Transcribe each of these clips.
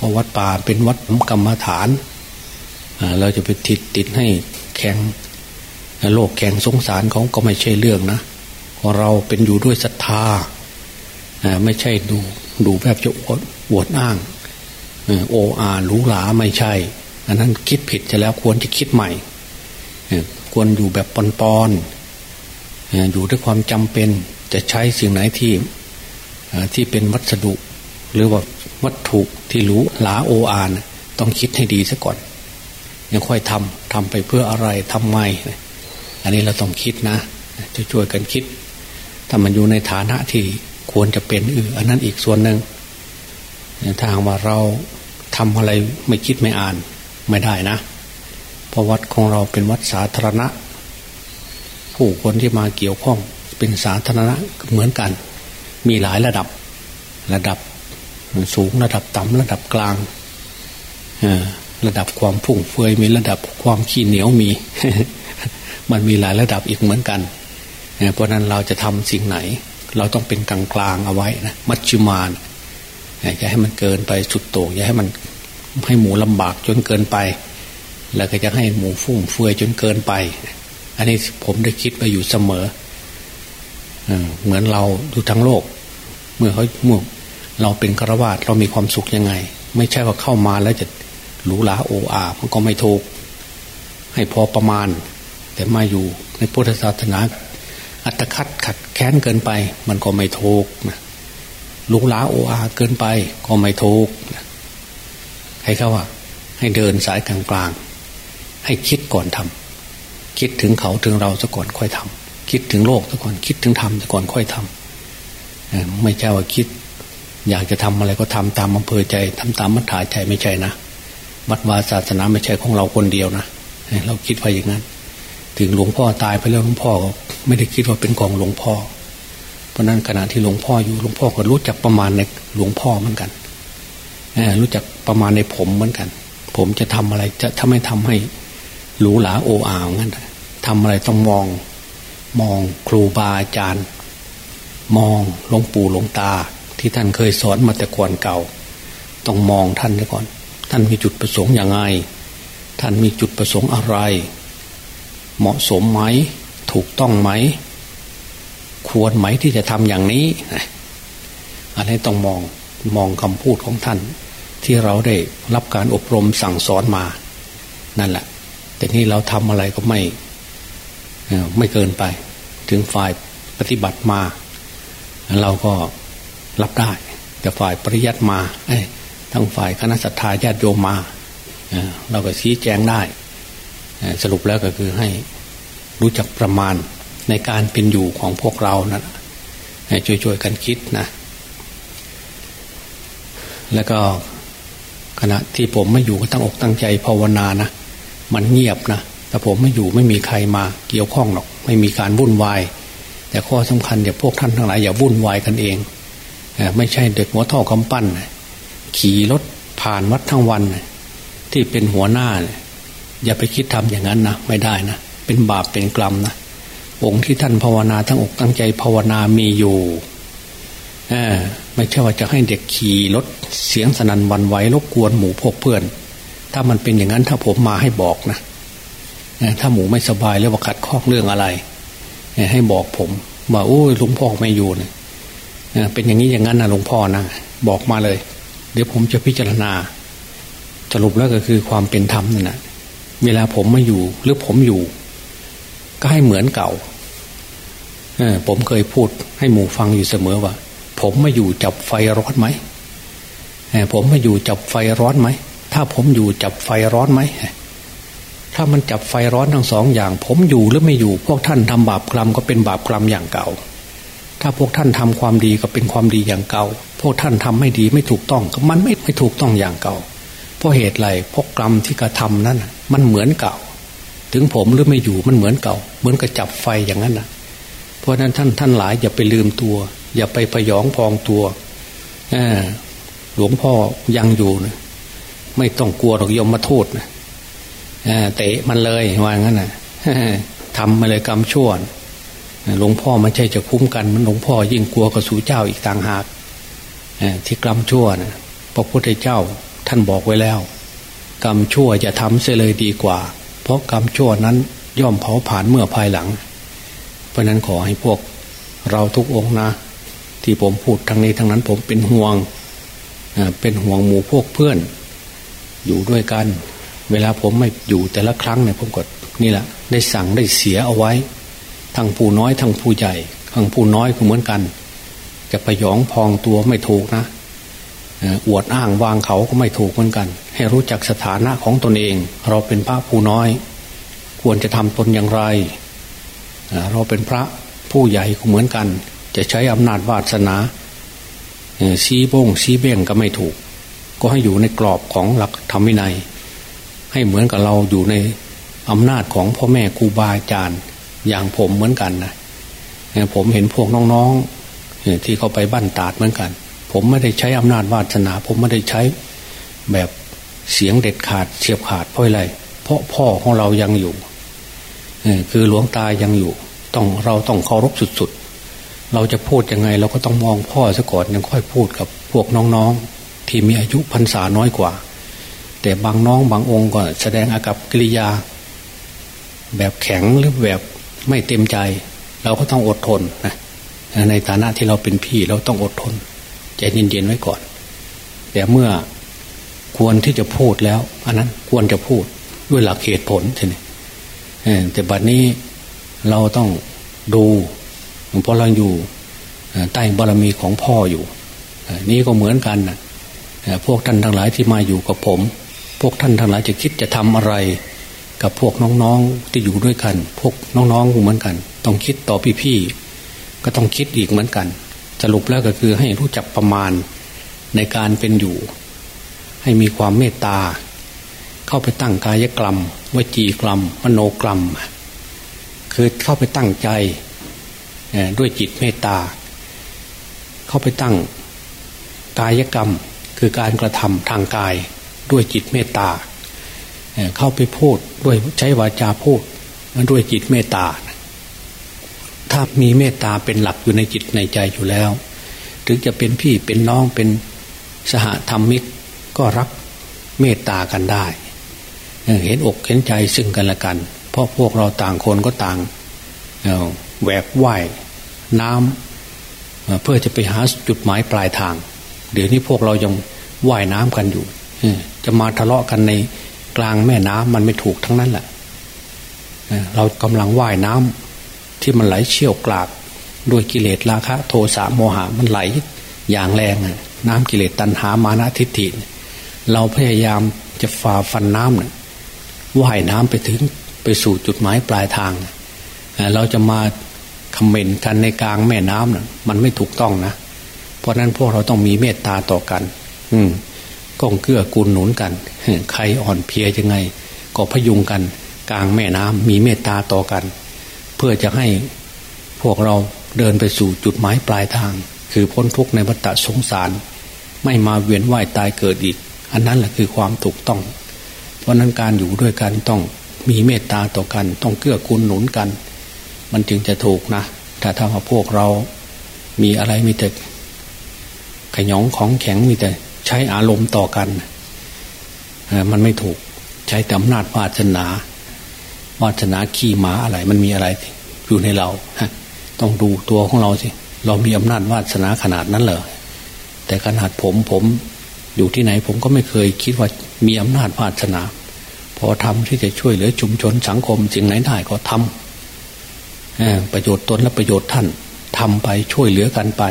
เพราะวัดป่าเป็นวัดกรรมฐาน เราจะไปติดติดให้แข็งโลกแข่งสงสารเขาก็ไม่ใช่เรื่องนะเราเป็นอยู่ด้วยศรัทธาไม่ใช่ดูดูแบบจะอวดอ้างโออาหรูหราไม่ใช่ อันนั้นคิดผิดจะแล้วควรจะคิดใหม่ ควรอยู่แบบปอนๆอยู่ด้วยความจำเป็นจะใช้สิ่งไหนที่ที่เป็นวัสดุ หรือว่า วัตถุที่รู้หลาโออานต้องคิดให้ดีซะก่อน ยังค่อยทำทำไปเพื่ออะไรทำไม อันนี้เราต้องคิดนะช่วยกันคิด ถ้ามันอยู่ในฐานะที่ควรจะเป็นอืออันนั้นอีกส่วนหนึ่งถ้าหากว่าเราทำอะไรไม่คิดไม่อ่านไม่ได้นะเพราะวัดของเราเป็นวัดสาธารณะ ผู้คนที่มาเกี่ยวข้องเป็นสาธารณะเหมือนกัน มีหลายระดับ ระดับ สูงระดับต่ำระดับกลางระดับความพุ่งเฟือยมีระดับความขี้เหนียวมี มันมีหลายระดับอีกเหมือนกัน เพราะนั้นเราจะทำสิ่งไหน เราต้องเป็นกลางกลางเอาไว้นะมัชฌิมานอย่าให้มันเกินไปสุดโต่งอย่าให้มันให้หมูลำบากจนเกินไป แล้วก็จะให้หมูฟุ่มเฟือยจนเกินไป อันนี้ผมได้คิดไปอยู่เสมอเหมือนเราดูทั้งโลก เมื่อเขาเมื่อ เราเป็นฆราวาสเรามีความสุขยังไง ไม่ใช่ว่าเข้ามาแล้วจะหรูหราโออามันก็ไม่ถูก ให้พอประมาณ แต่มาอยู่ในพุทธศาสนา อัตคัดขัดแค้นเกินไป มันก็ไม่ถูกนะหรูหราโออาเกินไปก็ไม่ถูกนะให้เขาว่า ให้เดินสายกลางๆให้คิดก่อนทำคิดถึงเขาถึงเราซะก่อนค่อยทำคิดถึงโลกซะก่อนคิดถึงธรรมซะก่อนค่อยทำไม่ใช่ว่าคิด อยากจะทำอะไรก็ทำตามอำเภอใจทำตามมัธยาใจไม่ใช่นะวัดวาศาสนาไม่ใช่ของเราคนเดียวนะเราคิดไปอย่างนั้น ถึงหลวงพ่อตายไปแล้วหลวงพ่อก็ไม่ได้คิดว่าเป็นของหลวงพ่อ เพราะนั้นขณะที่หลวงพ่ออยู่หลวงพ่อก็รู้จักประมาณในหลวงพ่อเหมือนกันรู้จักประมาณในผมเหมือนกัน ผมจะทำอะไรจะถ้าไม่ทำให้หรูหราโออาวงั้นทำอะไรต้องมอง มองครูบาอาจารย์ มองหลวงปู่หลวงตา ที่ท่านเคยสอนมาแต่ก่อนเก่า ต้องมองท่านก่อน ท่านมีจุดประสงค์อย่างไง ท่านมีจุดประสงค์อะไร เหมาะสมไหม ถูกต้องไหม ควรไหมที่จะทำอย่างนี้ อันนี้ต้องมองมองคำพูดของท่าน ที่เราได้รับการอบรมสั่งสอนมา นั่นแหละ แต่นี่เราทำอะไรก็ไม่ไม่เกินไป ถึงฝ่ายปฏิบัติมา เราก็ รับได้ แต่ฝ่ายปริยัติมาทั้งฝ่ายคณะสัตยาญาติโยมมาเราก็ชี้แจงได้สรุปแล้วก็คือให้รู้จักประมาณในการเป็นอยู่ของพวกเรานะให้ช่วยๆกันคิดนะ แล้วก็ขณะที่ผมไม่อยู่ก็ตั้งอกตั้งใจภาวนานะมันเงียบนะแต่ผมไม่อยู่ไม่มีใครมาเกี่ยวข้องหรอก ไม่มีการวุ่นวาย แต่ข้อสำคัญอย่าพวกท่านทั้งหลายอย่าวุ่นวายกันเอง ไม่ใช่เด็กหัวท่อกำปั้น ขี่รถผ่านวัดทั้งวัน ที่เป็นหัวหน้า อย่าไปคิดทำอย่างนั้นนะไม่ได้นะ เป็นบาปเป็นกรรมนะองค์ที่ท่านภาวนาทั้งอกตั้งใจภาวนามีอยู่ไม่ใช่ว่าจะให้เด็กขี่รถเสียงสนั่นวันไหวรบกวนหมูพวกเพื่อน ถ้ามันเป็นอย่างนั้นถ้าผมมาให้บอกนะถ้าหมูไม่สบายแล้วว่าขัดข้องเรื่องอะไรให้บอกผมว่าโอ้ยลวงพ่อไม่อยู่เนี่ย เป็นอย่างนี้อย่างนั้นนะหลวงพ่อนะบอกมาเลย เดี๋ยวผมจะพิจารณา สรุปแล้วก็คือความเป็นธรรมนั่นแหะเวลาผมไม่อยู่หรือผมอยู่ ก็ให้เหมือนเก่าผมเคยพูดให้หมู่ฟังอยู่เสมอว่า ผมมาอยู่จับไฟร้อนไหมผมมาอยู่จับไฟร้อนไหมถ้าผมอยู่จับไฟร้อนไหมถ้ามันจับไฟร้อนทั้งสองอย่าง ผมอยู่หรือไม่อยู่ พวกท่านทำบาปกรรมก็เป็นบาปกรรมอย่างเก่า ถ้าพวกท่านทำความดีก็เป็นความดีอย่างเก่า พวกท่านทำไม่ดีไม่ถูกต้องก็มันไม่ไม่ถูกต้องอย่างเก่า เพราะเหตุไรพวกกรรมที่กระทำนั้นมันเหมือนเก่า ถึงผมหรือไม่อยู่มันเหมือนเก่า เหมือนกับจับไฟอย่างนั้นนะเพราะนั้นท่านท่านหลายอย่าไปลืมตัว อย่าไปพยองพองตัวหลวงพ่อยังอยู่นะไม่ต้องกลัวหรอกยมมาโทษนะเตะมันเลยว่างั้นนะทำมาเลยกรรมชั่ว หลวงพ่อไม่ใช่จะคุ้มกันมันหลวงพ่อยิ่งกลัวกับสู่เจ้าอีกต่างหากที่กรรมชั่วนะพระพุทธเจ้าท่านบอกไว้แล้ว กรรมชั่วจะทำเสียเลยดีกว่า เพราะกรรมชั่วนั้นย่อมเผาผ่านเมื่อภายหลัง เพราะนั้นขอให้พวกเราทุกองนะ ที่ผมพูดทั้งนี้ทั้งนั้นผมเป็นห่วงเป็นห่วงหมู่พวกเพื่อน อยู่ด้วยกัน เวลาผมไม่อยู่แต่ละครั้งเนี่ยผมก็นี่แหละได้สั่งได้เสียเอาไว้ ทั้งผู้น้อยทั้งผู้ใหญ่ทั้งผู้น้อยก็เหมือนกัน จะไปยองพองตัวไม่ถูกนะอวดอ้างวางเขาก็ไม่ถูกเหมือนกัน ให้รู้จักสถานะของตนเอง เราเป็นพระผู้น้อย ควรจะทำตนอย่างไร เราเป็นพระผู้ใหญ่ก็เหมือนกัน จะใช้อำนาจวาสนาซีบงซีเบ้งก็ไม่ถูก ก็ให้อยู่ในกรอบของหลักธรรมวินัย ให้เหมือนกับเราอยู่ในอำนาจของพ่อแม่ครูบาอาจารย์ อย่างผมเหมือนกันนะผมเห็นพวกน้องๆที่เขาไปบ้านตาดเหมือนกัน ผมไม่ได้ใช้อำนาจวาสนา ผมไม่ได้ใช้แบบเสียงเด็ดขาดเฉียบขาดเพราะอะไร เพราะพ่อของเรายังอยู่คือหลวงตายังอยู่ ต้องเราต้องเคารพสุดๆ เราจะพูดยังไง เราก็ต้องมองพ่อซะก่อนยังค่อยพูดกับพวกน้องๆ ที่มีอายุพรรษาน้อยกว่า แต่บางน้องบางองค์ก็แสดงอากับกิริยา แบบแข็งหรือแบบ ไม่เต็มใจ เราก็ต้องอดทนนะในฐานะที่เราเป็นพี่เราต้องอดทนใจเย็นๆไว้ก่อน แต่เมื่อควรที่จะพูดแล้ว อันนั้นควรจะพูดด้วยหลักเหตุผลใช่ไหมแต่บัดนี้เราต้องดูเพราะเราอยู่ใต้บารมีของพ่ออยู่นี่ก็เหมือนกันนะพวกท่านทั้งหลายที่มาอยู่กับผม พวกท่านทั้งหลายจะคิดจะทำอะไร กับพวกน้องๆที่อยู่ด้วยกัน พวกน้องๆเหมือนกัน ต้องคิดต่อพี่ๆก็ต้องคิดอีกเหมือนกัน สรุปแล้วก็คือให้รู้จักประมาณในการเป็นอยู่ ให้มีความเมตตา เข้าไปตั้งกายกรรมวจีกรรมมโนกรรม คือเข้าไปตั้งใจด้วยจิตเมตตา เข้าไปตั้งกายกรรมคือการกระทำทางกายด้วยจิตเมตตา เข้าไปพูดด้วยใช้วาจาพูดด้วยจิตเมตตา ถ้ามีเมตตาเป็นหลักอยู่ในจิตในใจอยู่แล้ว ถึงจะเป็นพี่เป็นน้องเป็นสหธรรมิกก็รักเมตตากันได้ เห็นอกเห็นใจซึ่งกันและกัน เพราะพวกเราต่างคนก็ต่างแหวกว่ายน้ำเพื่อจะไปหาจุดหมายปลายทาง เดี๋ยวนี้พวกเรายังว่ายน้ำกันอยู่จะมาทะเลาะกันใน กลางแม่น้ำมันไม่ถูกทั้งนั้นแหละเรากำลังว่ายน้ำที่มันไหลเชี่ยวกรากด้วยกิเลสราคะ โทสะโมหะมันไหลอย่างแรง น้ำกิเลสตัณหามานะทิฏฐิ เราพยายามจะฝ่าฟันน้ำเนี่ยว่ายน้ำไปถึงไปสู่จุดหมายปลายทาง เราจะมาคอมเมนต์กันในกลางแม่น้ำน่ะมันไม่ถูกต้องนะ เพราะนั้นพวกเราต้องมีเมตตาต่อกัน อืม ก้องเกื้อกูลหนุนกัน ใครอ่อนเพลียยังไง ก็พยุงกัน กลางแม่น้ำมีเมตตาต่อกัน เพื่อจะให้พวกเราเดินไปสู่จุดหมายปลายทาง คือพ้นทุกข์ในวัฏสงสาร ไม่มาเวียนว่ายตายเกิดอีก อันนั้นแหละคือความถูกต้อง เพราะนั้นการอยู่ด้วยกันต้องมีเมตตาต่อกัน ต้องเกื้อกูลหนุนกัน มันจึงจะถูกนะถ้าถ้าว่าพวกเรา มีอะไรมีแต่ขยองของแข็งมีแต่ ใช้อารมณ์ต่อกัน มันไม่ถูกใช้แต่อำนาจวาสนาวาสนาขี่ม้าอะไร มันมีอะไรอยู่ในเราต้องดูตัวของเราสิเรามีอำนาจวาสนาขนาดนั้นเหรอแต่ขนาดผมผมอยู่ที่ไหนผมก็ไม่เคยคิดว่ามีอำนาจวาสนา พอทำที่จะช่วยเหลือชุมชนสังคมสิ่งไหนได้ก็ทำประโยชน์ตนและประโยชน์ท่านทำไปช่วยเหลือกันไป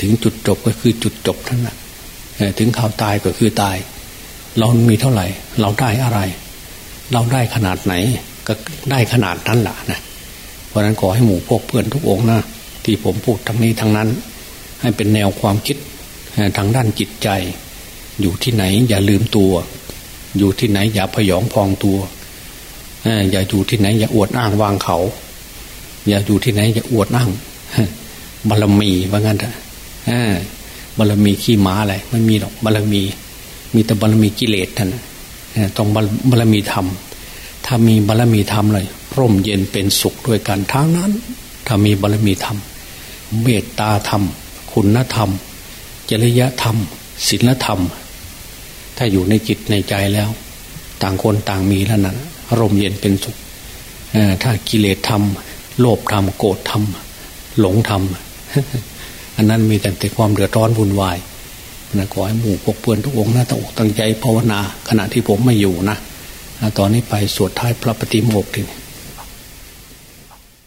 ถึงจุดจบก็คือจุดจบท่านนะ ถึงข่าวตายก็คือตาย เรามีเท่าไหร่ เราได้อะไร เราได้ขนาดไหน ก็ได้ขนาดนั้นแหละนะเพราะนั้นขอให้หมู่พวกเพื่อนทุกองนะ ที่ผมพูดทั้งนี้ทั้งนั้น ให้เป็นแนวความคิดทางด้านจิตใจ อยู่ที่ไหนอย่าลืมตัว อยู่ที่ไหนอย่าพยองพองตัวอย่าอยู่ที่ไหนอย่าอวดอ้างวางเขา อย่าอยู่ที่ไหนอย่าอวดนั่งบารมีว่างั้นเถอะ บารมีขี้ม้าอะไรไม่มีหรอกบารมี มีแต่บารมีกิเลสท่านต้องบารมีธรรม ถ้ามีบารมีธรรมเลยร่มเย็นเป็นสุขด้วยกันทั้งนั้น ถ้ามีบารมีธรรม เมตตาธรรม คุณธรรม จริยธรรมศีลธรรม ถ้าอยู่ในจิตในใจแล้ว ต่างคนต่างมีแล้วนะอารมเย็นเป็นสุขถ้ากิเลสทำโลภทำโกรธทำหลงทำ อันนั้นมีแต่แต่ความเดือดร้อนวุ่นวายนะขอให้หมู่พวกเพื่อนทุกองค์นะตั้งอกตั้งใจภาวนา ขณะที่ผมไม่อยู่นะตอนนี้ไปสวดท้ายพระปฏิโมกข์ที